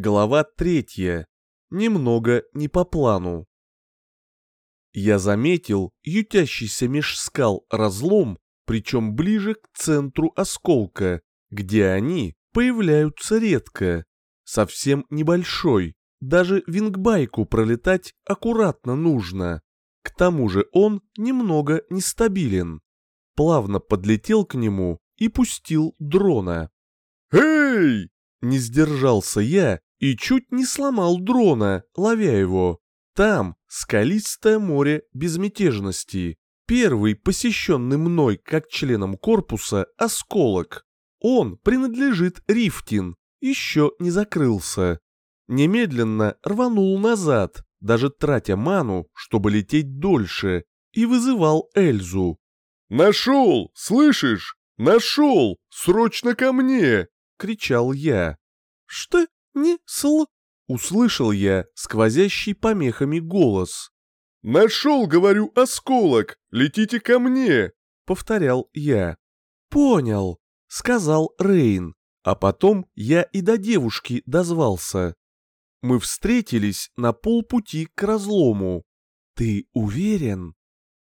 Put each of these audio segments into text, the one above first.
Глава третья. Немного не по плану. Я заметил ютящийся меж скал разлом, причем ближе к центру осколка, где они появляются редко. Совсем небольшой, даже вингбайку пролетать аккуратно нужно. К тому же он немного нестабилен. Плавно подлетел к нему и пустил дрона. «Эй!» Не сдержался я и чуть не сломал дрона, ловя его. Там скалистое море безмятежности. Первый посещенный мной как членом корпуса осколок. Он принадлежит Рифтин, еще не закрылся. Немедленно рванул назад, даже тратя ману, чтобы лететь дольше, и вызывал Эльзу. «Нашел! Слышишь? Нашел! Срочно ко мне!» — кричал я. «Что не сл...» — услышал я сквозящий помехами голос. «Нашел, говорю, осколок! Летите ко мне!» — повторял я. «Понял», — сказал Рейн, а потом я и до девушки дозвался. Мы встретились на полпути к разлому. Ты уверен?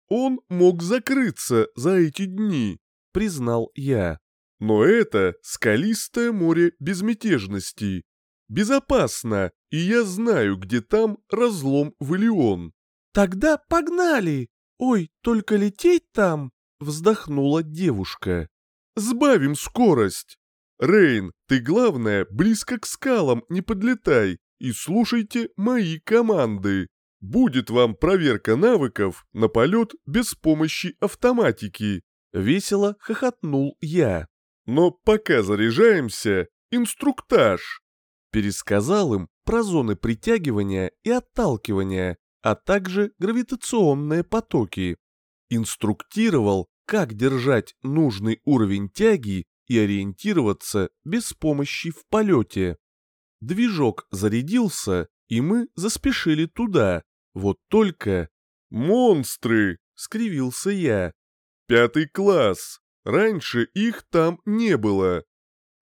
Он мог закрыться за эти дни, признал я. Но это скалистое море безмятежности. Безопасно, и я знаю, где там разлом в Илион. Тогда погнали! Ой, только лететь там! Вздохнула девушка. Сбавим скорость. Рейн, ты главное, близко к скалам не подлетай и слушайте мои команды. Будет вам проверка навыков на полет без помощи автоматики. Весело хохотнул я. Но пока заряжаемся, инструктаж. Пересказал им про зоны притягивания и отталкивания, а также гравитационные потоки. Инструктировал, как держать нужный уровень тяги и ориентироваться без помощи в полете. Движок зарядился, и мы заспешили туда. Вот только... «Монстры!» — скривился я. «Пятый класс! Раньше их там не было!»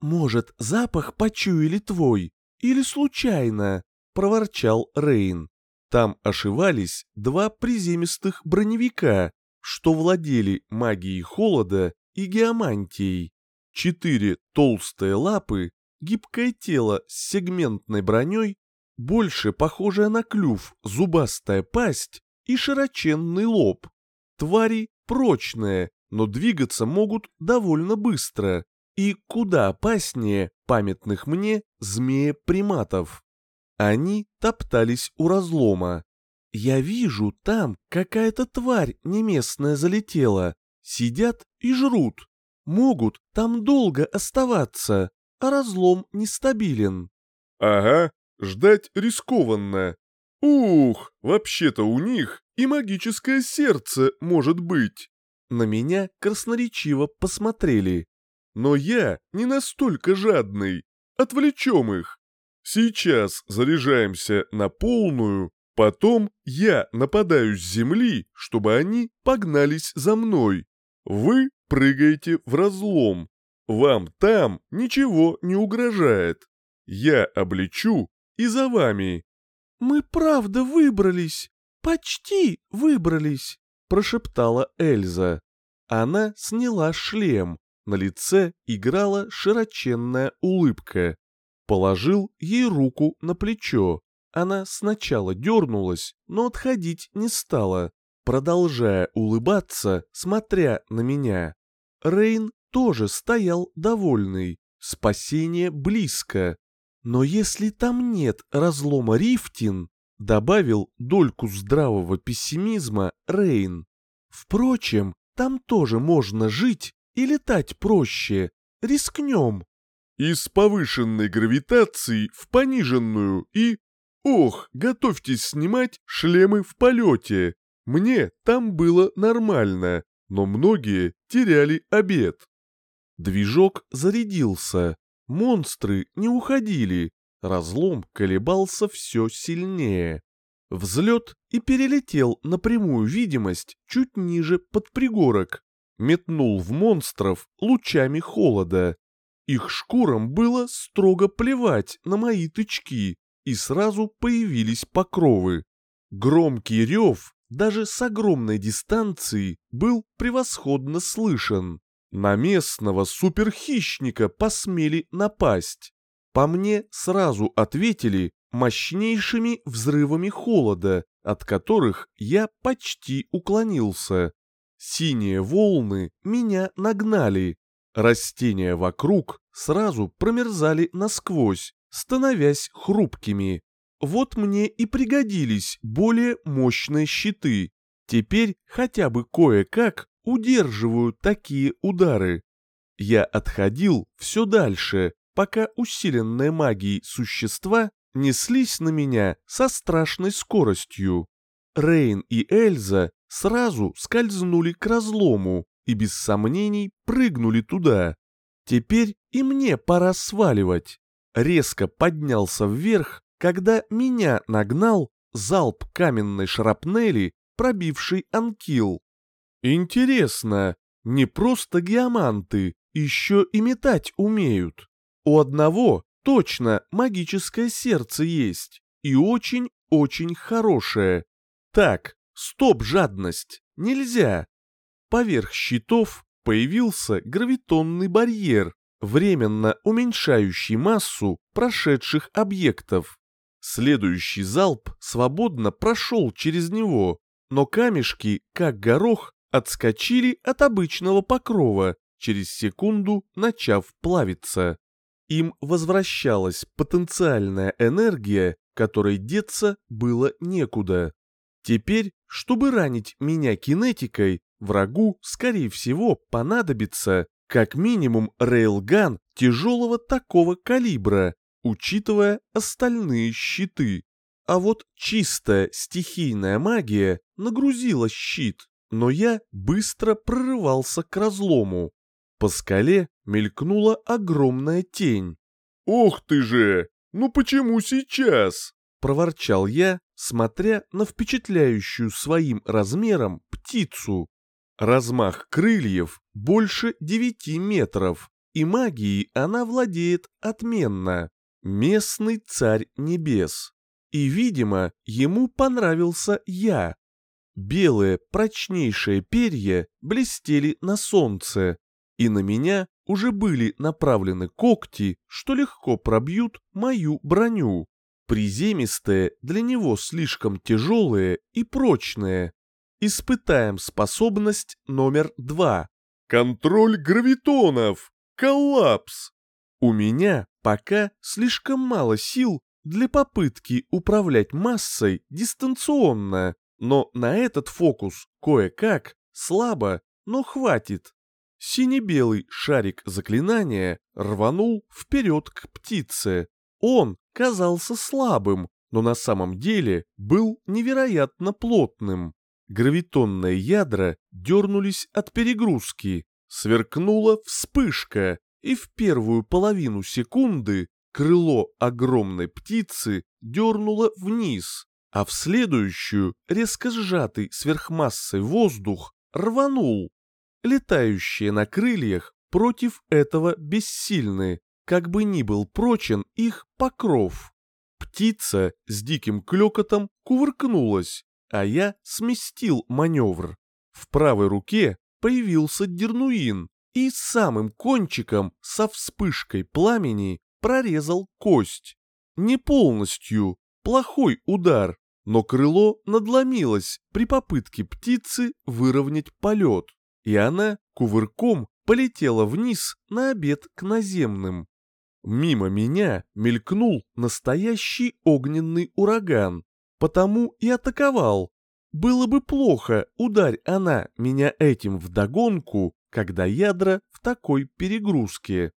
«Может, запах почуяли твой? Или случайно?» — проворчал Рейн. Там ошивались два приземистых броневика, что владели магией холода и геомантией. Четыре толстые лапы гибкое тело с сегментной броней, больше похожее на клюв, зубастая пасть и широченный лоб. Твари прочные, но двигаться могут довольно быстро и куда опаснее памятных мне змея-приматов. Они топтались у разлома. Я вижу, там какая-то тварь неместная залетела. Сидят и жрут. Могут там долго оставаться а разлом нестабилен. Ага, ждать рискованно. Ух, вообще-то у них и магическое сердце может быть. На меня красноречиво посмотрели. Но я не настолько жадный. Отвлечем их. Сейчас заряжаемся на полную, потом я нападаю с земли, чтобы они погнались за мной. Вы прыгаете в разлом. Вам там ничего не угрожает. Я облечу и за вами». «Мы правда выбрались, почти выбрались», — прошептала Эльза. Она сняла шлем, на лице играла широченная улыбка. Положил ей руку на плечо. Она сначала дернулась, но отходить не стала, продолжая улыбаться, смотря на меня. Рейн тоже стоял довольный, спасение близко. Но если там нет разлома Рифтин, добавил дольку здравого пессимизма Рейн. Впрочем, там тоже можно жить и летать проще. Рискнем. Из повышенной гравитации в пониженную и... Ох, готовьтесь снимать шлемы в полете. Мне там было нормально, но многие теряли обед. Движок зарядился, монстры не уходили, разлом колебался все сильнее. Взлет и перелетел на прямую видимость чуть ниже под пригорок, метнул в монстров лучами холода. Их шкурам было строго плевать на мои тычки, и сразу появились покровы. Громкий рев даже с огромной дистанции был превосходно слышен. На местного суперхищника посмели напасть. По мне сразу ответили мощнейшими взрывами холода, от которых я почти уклонился. Синие волны меня нагнали. Растения вокруг сразу промерзали насквозь, становясь хрупкими. Вот мне и пригодились более мощные щиты. Теперь хотя бы кое-как удерживаю такие удары. Я отходил все дальше, пока усиленные магией существа неслись на меня со страшной скоростью. Рейн и Эльза сразу скользнули к разлому и без сомнений прыгнули туда. Теперь и мне пора сваливать. Резко поднялся вверх, когда меня нагнал залп каменной шрапнели, пробивший анкил. Интересно, не просто геоманты, еще и метать умеют. У одного точно магическое сердце есть, и очень-очень хорошее. Так, стоп, жадность, нельзя. Поверх щитов появился гравитонный барьер, временно уменьшающий массу прошедших объектов. Следующий залп свободно прошел через него, но камешки, как горох, отскочили от обычного покрова, через секунду начав плавиться. Им возвращалась потенциальная энергия, которой деться было некуда. Теперь, чтобы ранить меня кинетикой, врагу, скорее всего, понадобится как минимум рейлган тяжелого такого калибра, учитывая остальные щиты. А вот чистая стихийная магия нагрузила щит, но я быстро прорывался к разлому. По скале мелькнула огромная тень. «Ох ты же! Ну почему сейчас?» — проворчал я, смотря на впечатляющую своим размером птицу. Размах крыльев больше девяти метров, и магией она владеет отменно. Местный царь небес. И, видимо, ему понравился я. Белые прочнейшие перья блестели на солнце, и на меня уже были направлены когти, что легко пробьют мою броню. Приземистые для него слишком тяжелые и прочные. Испытаем способность номер два. Контроль гравитонов. Коллапс. У меня пока слишком мало сил для попытки управлять массой дистанционно, но на этот фокус кое-как слабо, но хватит. Сине-белый шарик заклинания рванул вперед к птице. Он казался слабым, но на самом деле был невероятно плотным. Гравитонные ядра дернулись от перегрузки, сверкнула вспышка, и в первую половину секунды крыло огромной птицы дернуло вниз, а в следующую резко сжатый сверхмассой воздух рванул. Летающие на крыльях против этого бессильны, как бы ни был прочен их покров. Птица с диким клёкотом кувыркнулась, а я сместил маневр. В правой руке появился дернуин и самым кончиком со вспышкой пламени прорезал кость. Не полностью, плохой удар, но крыло надломилось при попытке птицы выровнять полет, и она кувырком полетела вниз на обед к наземным. Мимо меня мелькнул настоящий огненный ураган, потому и атаковал. Было бы плохо, ударь она меня этим вдогонку, когда ядра в такой перегрузке.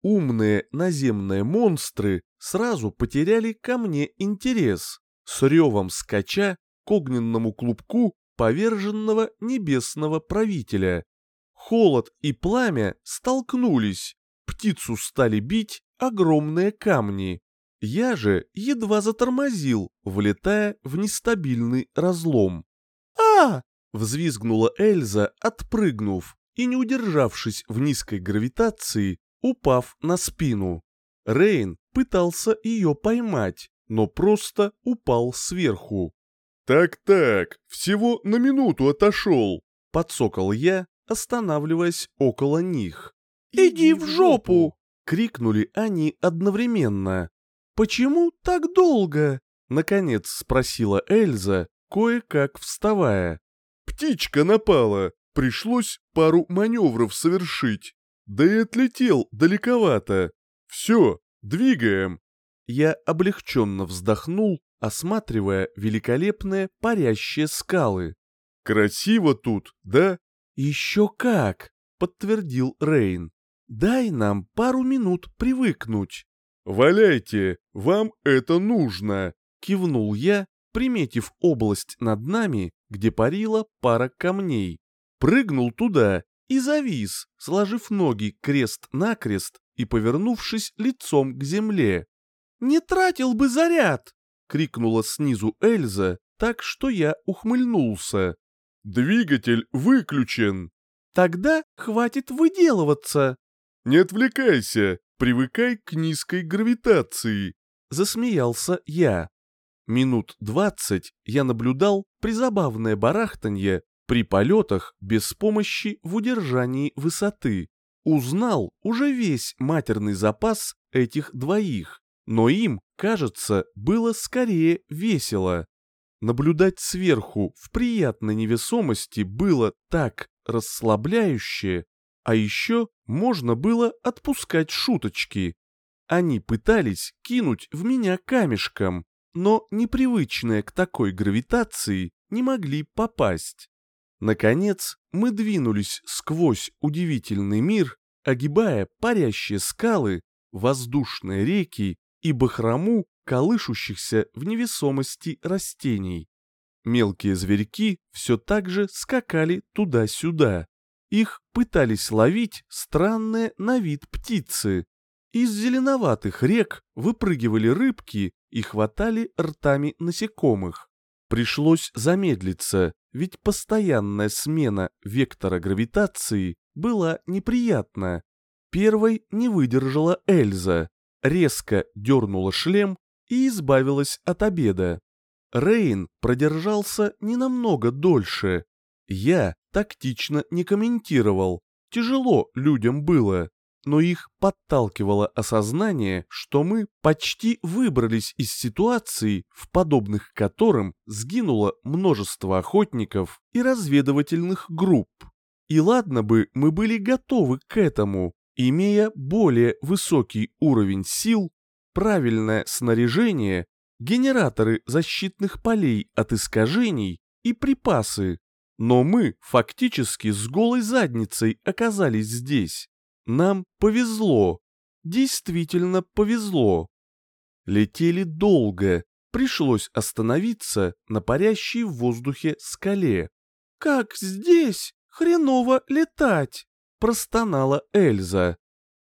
Умные наземные монстры сразу потеряли ко мне интерес, с ревом скача к огненному клубку поверженного небесного правителя. Холод и пламя столкнулись, птицу стали бить огромные камни. Я же едва затормозил, влетая в нестабильный разлом. а взвизгнула Эльза, отпрыгнув, и, не удержавшись в низкой гравитации, упав на спину. Рейн пытался ее поймать, но просто упал сверху. «Так-так, всего на минуту отошел», — подсокал я, останавливаясь около них. «Иди в жопу!» — крикнули они одновременно. «Почему так долго?» — наконец спросила Эльза, кое-как вставая. «Птичка напала, пришлось пару маневров совершить. Да и отлетел далековато. Все, двигаем». Я облегченно вздохнул, осматривая великолепные парящие скалы. «Красиво тут, да?» «Еще как!» — подтвердил Рейн. «Дай нам пару минут привыкнуть». «Валяйте, вам это нужно!» — кивнул я, приметив область над нами, где парила пара камней. Прыгнул туда и завис, сложив ноги крест-накрест и повернувшись лицом к земле. «Не тратил бы заряд!» — крикнула снизу Эльза, так что я ухмыльнулся. «Двигатель выключен!» «Тогда хватит выделываться!» «Не отвлекайся, привыкай к низкой гравитации!» Засмеялся я. Минут двадцать я наблюдал призабавное барахтанье при полетах без помощи в удержании высоты. Узнал уже весь матерный запас этих двоих, но им, кажется, было скорее весело. Наблюдать сверху в приятной невесомости было так расслабляюще, а еще можно было отпускать шуточки. Они пытались кинуть в меня камешком, но непривычные к такой гравитации не могли попасть. Наконец, мы двинулись сквозь удивительный мир, огибая парящие скалы, воздушные реки и бахрому колышущихся в невесомости растений. Мелкие зверьки все так же скакали туда-сюда. Их пытались ловить странные на вид птицы. Из зеленоватых рек выпрыгивали рыбки и хватали ртами насекомых. Пришлось замедлиться, ведь постоянная смена вектора гравитации была неприятна. Первой не выдержала Эльза, резко дернула шлем и избавилась от обеда. Рейн продержался не намного дольше. Я тактично не комментировал, тяжело людям было, но их подталкивало осознание, что мы почти выбрались из ситуации, в подобных которым сгинуло множество охотников и разведывательных групп. И ладно бы мы были готовы к этому, имея более высокий уровень сил, правильное снаряжение, генераторы защитных полей от искажений и припасы. Но мы фактически с голой задницей оказались здесь. Нам повезло. Действительно повезло. Летели долго. Пришлось остановиться на парящей в воздухе скале. «Как здесь хреново летать!» – простонала Эльза.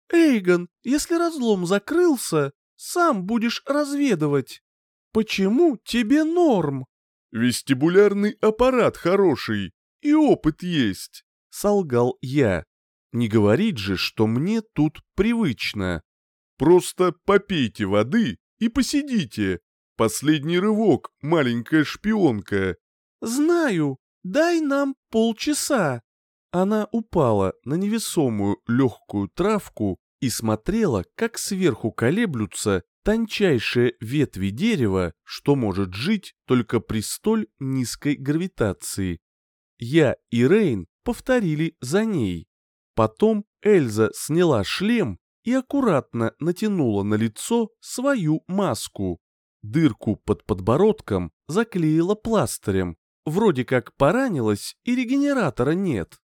«Эйгон, если разлом закрылся, сам будешь разведывать. Почему тебе норм?» «Вестибулярный аппарат хороший, и опыт есть», — солгал я. Не говорить же, что мне тут привычно. Просто попейте воды и посидите. Последний рывок, маленькая шпионка. Знаю, дай нам полчаса. Она упала на невесомую легкую травку и смотрела, как сверху колеблются тончайшие ветви дерева, что может жить только при столь низкой гравитации. Я и Рейн повторили за ней. Потом Эльза сняла шлем и аккуратно натянула на лицо свою маску. Дырку под подбородком заклеила пластырем. Вроде как поранилась и регенератора нет.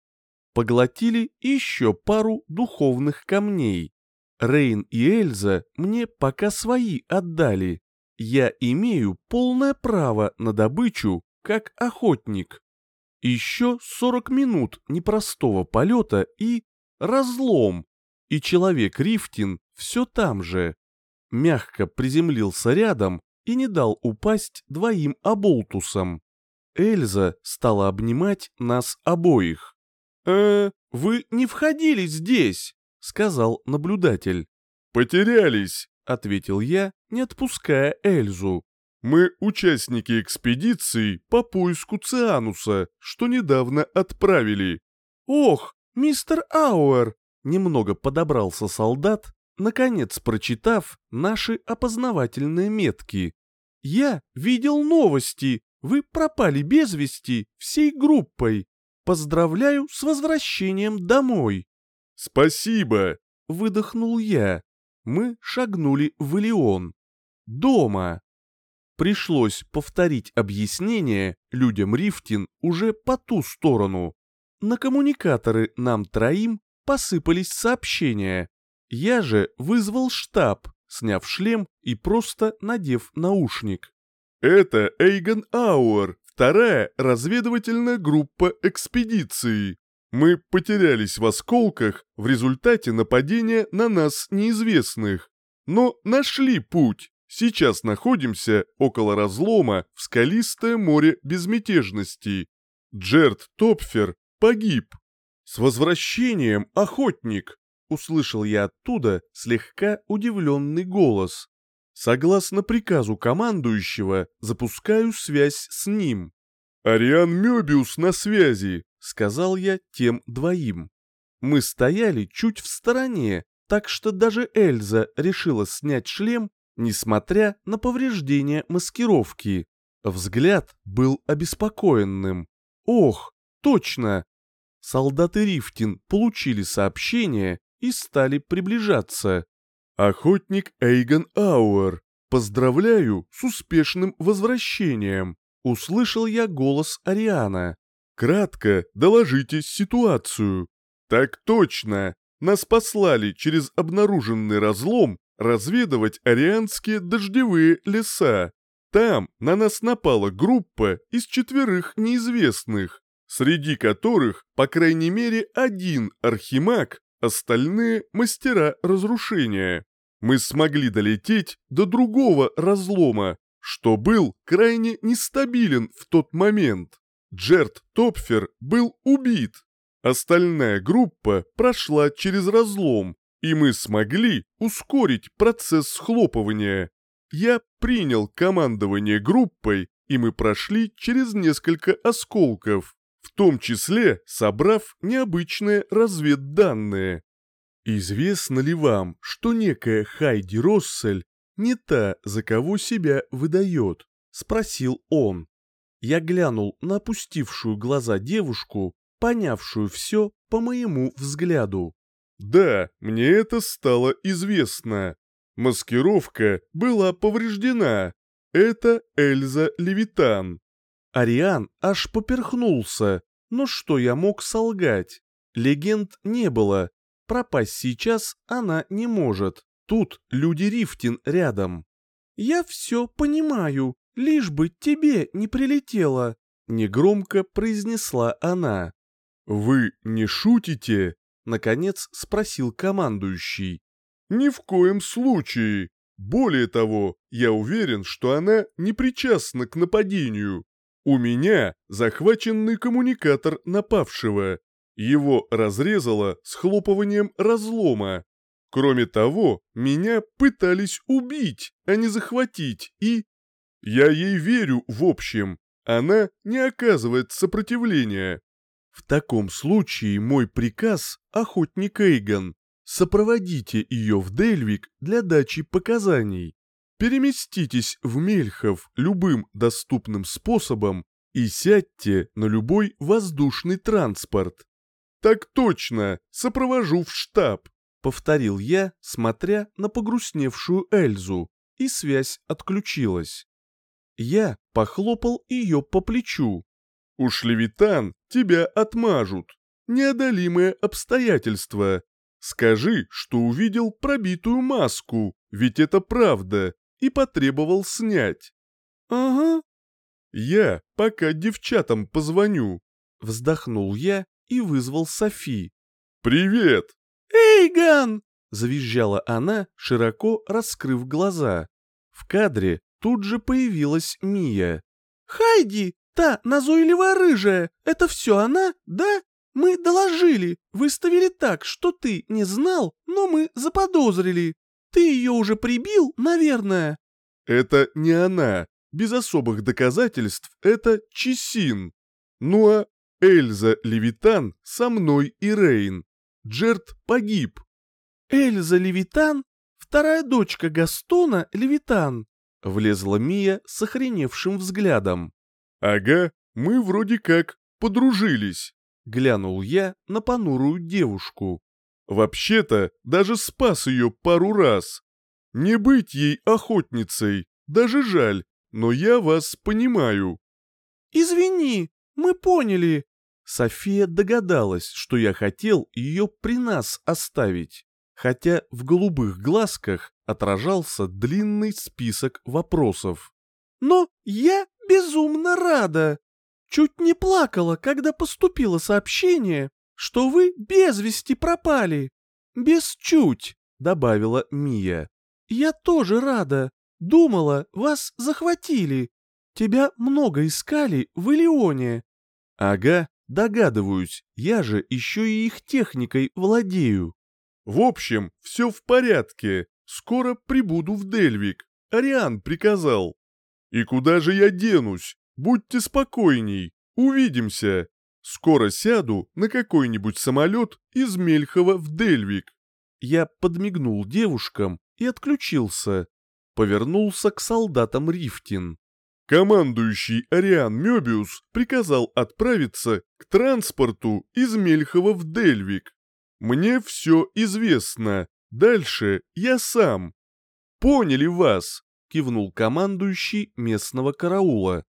Поглотили еще пару духовных камней. Рейн и Эльза мне пока свои отдали. Я имею полное право на добычу, как охотник. Еще 40 минут непростого полета и... разлом. И человек Рифтин все там же. Мягко приземлился рядом и не дал упасть двоим оболтусам. Эльза стала обнимать нас обоих. «Э, вы не входили здесь!» — сказал наблюдатель. «Потерялись», — ответил я, не отпуская Эльзу. «Мы участники экспедиции по поиску Циануса, что недавно отправили». «Ох, мистер Ауэр!» — немного подобрался солдат, наконец прочитав наши опознавательные метки. «Я видел новости. Вы пропали без вести всей группой. Поздравляю с возвращением домой». «Спасибо!» — выдохнул я. Мы шагнули в Илеон. Дома. Пришлось повторить объяснение людям Рифтин уже по ту сторону. На коммуникаторы нам троим посыпались сообщения. Я же вызвал штаб, сняв шлем и просто надев наушник. «Это Эйгон Ауэр, вторая разведывательная группа экспедиции. Мы потерялись в осколках в результате нападения на нас неизвестных. Но нашли путь. Сейчас находимся около разлома в скалистое море безмятежности. Джерт Топфер погиб. С возвращением, охотник! Услышал я оттуда слегка удивленный голос. Согласно приказу командующего, запускаю связь с ним. «Ариан Мёбиус на связи», — сказал я тем двоим. Мы стояли чуть в стороне, так что даже Эльза решила снять шлем, несмотря на повреждения маскировки. Взгляд был обеспокоенным. «Ох, точно!» Солдаты Рифтин получили сообщение и стали приближаться. «Охотник Эйгон Ауэр, поздравляю с успешным возвращением!» Услышал я голос Ариана. «Кратко доложите ситуацию». «Так точно! Нас послали через обнаруженный разлом разведывать арианские дождевые леса. Там на нас напала группа из четверых неизвестных, среди которых, по крайней мере, один архимаг, остальные — мастера разрушения. Мы смогли долететь до другого разлома, что был крайне нестабилен в тот момент. Джерт Топфер был убит. Остальная группа прошла через разлом, и мы смогли ускорить процесс схлопывания. Я принял командование группой, и мы прошли через несколько осколков, в том числе собрав необычные разведданные. Известно ли вам, что некая Хайди Россель не та, за кого себя выдает?» — спросил он. Я глянул на опустившую глаза девушку, понявшую все по моему взгляду. «Да, мне это стало известно. Маскировка была повреждена. Это Эльза Левитан». Ариан аж поперхнулся. Но что я мог солгать? Легенд не было. Пропасть сейчас она не может. Тут люди Рифтин рядом. «Я все понимаю, лишь бы тебе не прилетело», — негромко произнесла она. «Вы не шутите?» — наконец спросил командующий. «Ни в коем случае. Более того, я уверен, что она не причастна к нападению. У меня захваченный коммуникатор напавшего. Его разрезало схлопыванием разлома. Кроме того, меня пытались убить, а не захватить, и... Я ей верю, в общем. Она не оказывает сопротивления. В таком случае мой приказ, охотник Эйгон, сопроводите ее в Дельвик для дачи показаний. Переместитесь в Мельхов любым доступным способом и сядьте на любой воздушный транспорт. Так точно, сопровожу в штаб. — повторил я, смотря на погрустневшую Эльзу, и связь отключилась. Я похлопал ее по плечу. «Уж Левитан тебя отмажут. Неодолимое обстоятельство. Скажи, что увидел пробитую маску, ведь это правда, и потребовал снять». «Ага». «Я пока девчатам позвоню», — вздохнул я и вызвал Софи. «Привет!» «Эйгон!» — завизжала она, широко раскрыв глаза. В кадре тут же появилась Мия. «Хайди, та назойливая рыжая, это все она, да?» Мы доложили, выставили так, что ты не знал, но мы заподозрили. Ты ее уже прибил, наверное?» «Это не она. Без особых доказательств это Чесин. Ну а Эльза Левитан со мной и Рейн. Джерт погиб». «Эльза Левитан? Вторая дочка Гастона Левитан?» Влезла Мия с охреневшим взглядом. «Ага, мы вроде как подружились», — глянул я на понурую девушку. «Вообще-то даже спас ее пару раз. Не быть ей охотницей, даже жаль, но я вас понимаю». «Извини, мы поняли». София догадалась, что я хотел ее при нас оставить, хотя в голубых глазках отражался длинный список вопросов. «Но я безумно рада. Чуть не плакала, когда поступило сообщение, что вы без вести пропали. Без чуть», — добавила Мия. «Я тоже рада. Думала, вас захватили. Тебя много искали в Илионе». «Ага, догадываюсь, я же еще и их техникой владею». «В общем, все в порядке. Скоро прибуду в Дельвик. Ариан приказал». «И куда же я денусь? Будьте спокойней. Увидимся. Скоро сяду на какой-нибудь самолет из Мельхова в Дельвик». Я подмигнул девушкам и отключился. Повернулся к солдатам Рифтин. Командующий Ариан Мёбиус приказал отправиться к транспорту из Мельхова в Дельвик. Мне все известно. Дальше я сам. Поняли вас, кивнул командующий местного караула.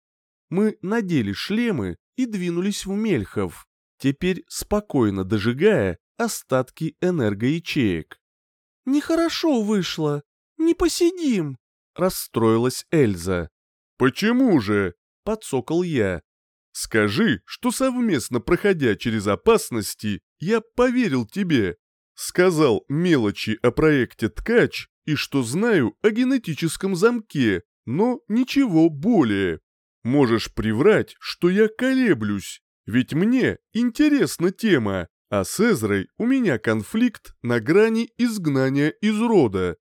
Мы надели шлемы и двинулись в Мельхов, теперь спокойно дожигая остатки энергоячеек. «Нехорошо вышло. Не посидим», — расстроилась Эльза. «Почему же?» — подсокол я. «Скажи, что совместно проходя через опасности, я поверил тебе. Сказал мелочи о проекте «Ткач» и что знаю о генетическом замке, но ничего более. Можешь приврать, что я колеблюсь, ведь мне интересна тема, а с Эзрой у меня конфликт на грани изгнания из рода.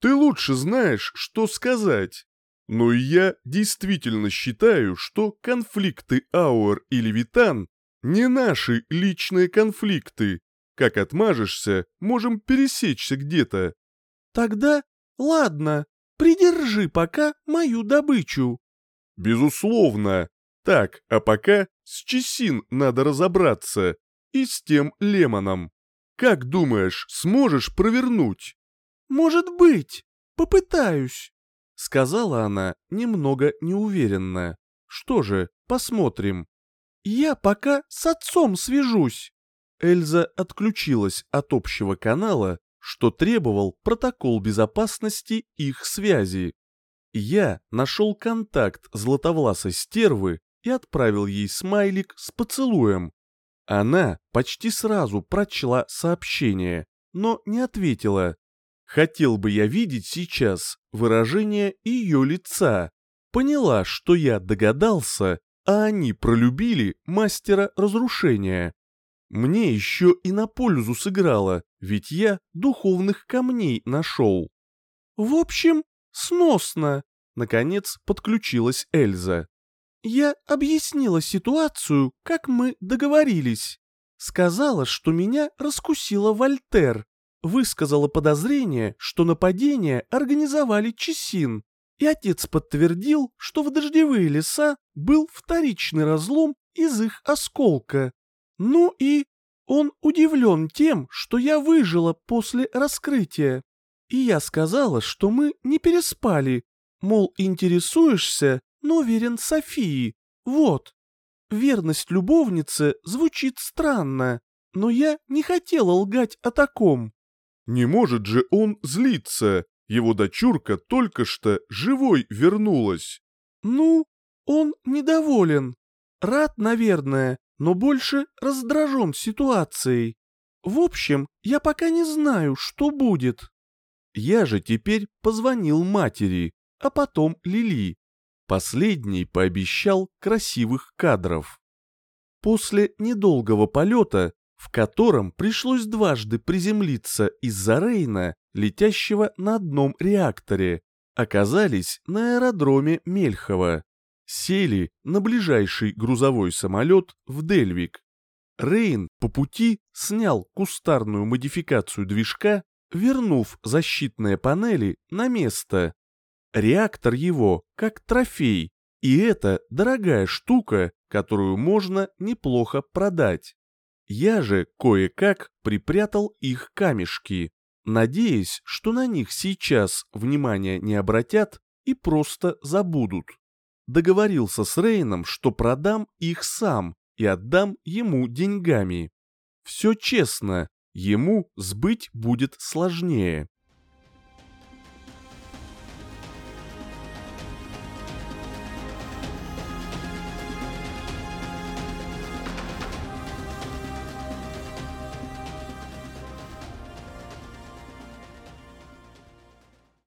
Ты лучше знаешь, что сказать. Но я действительно считаю, что конфликты Ауэр и Левитан не наши личные конфликты. Как отмажешься, можем пересечься где-то. Тогда, ладно, придержи пока мою добычу. Безусловно. Так, а пока с Чесин надо разобраться. И с тем Лемоном. Как думаешь, сможешь провернуть? Может быть, попытаюсь. Сказала она немного неуверенно. Что же, посмотрим. Я пока с отцом свяжусь. Эльза отключилась от общего канала, что требовал протокол безопасности их связи. Я нашел контакт златовласой стервы и отправил ей смайлик с поцелуем. Она почти сразу прочла сообщение, но не ответила. Хотел бы я видеть сейчас выражение ее лица. Поняла, что я догадался, а они пролюбили мастера разрушения. Мне еще и на пользу сыграло, ведь я духовных камней нашел. В общем, сносно!» Наконец подключилась Эльза. «Я объяснила ситуацию, как мы договорились. Сказала, что меня раскусила Вольтер. Высказала подозрение, что нападение организовали Чесин. И отец подтвердил, что в дождевые леса был вторичный разлом из их осколка. Ну и он удивлен тем, что я выжила после раскрытия. И я сказала, что мы не переспали. Мол, интересуешься, но верен Софии. Вот. Верность любовницы звучит странно, но я не хотела лгать о таком. Не может же он злиться. Его дочурка только что живой вернулась. Ну, он недоволен. Рад, наверное, но больше раздражен ситуацией. В общем, я пока не знаю, что будет. Я же теперь позвонил матери, а потом Лили. Последний пообещал красивых кадров. После недолгого полета, в котором пришлось дважды приземлиться из-за Рейна, летящего на одном реакторе, оказались на аэродроме Мельхова. Сели на ближайший грузовой самолет в Дельвик. Рейн по пути снял кустарную модификацию движка, вернув защитные панели на место. Реактор его как трофей, и это дорогая штука, которую можно неплохо продать. Я же кое-как припрятал их камешки, надеясь, что на них сейчас внимания не обратят и просто забудут. Договорился с Рейном, что продам их сам и отдам ему деньгами. Все честно, ему сбыть будет сложнее.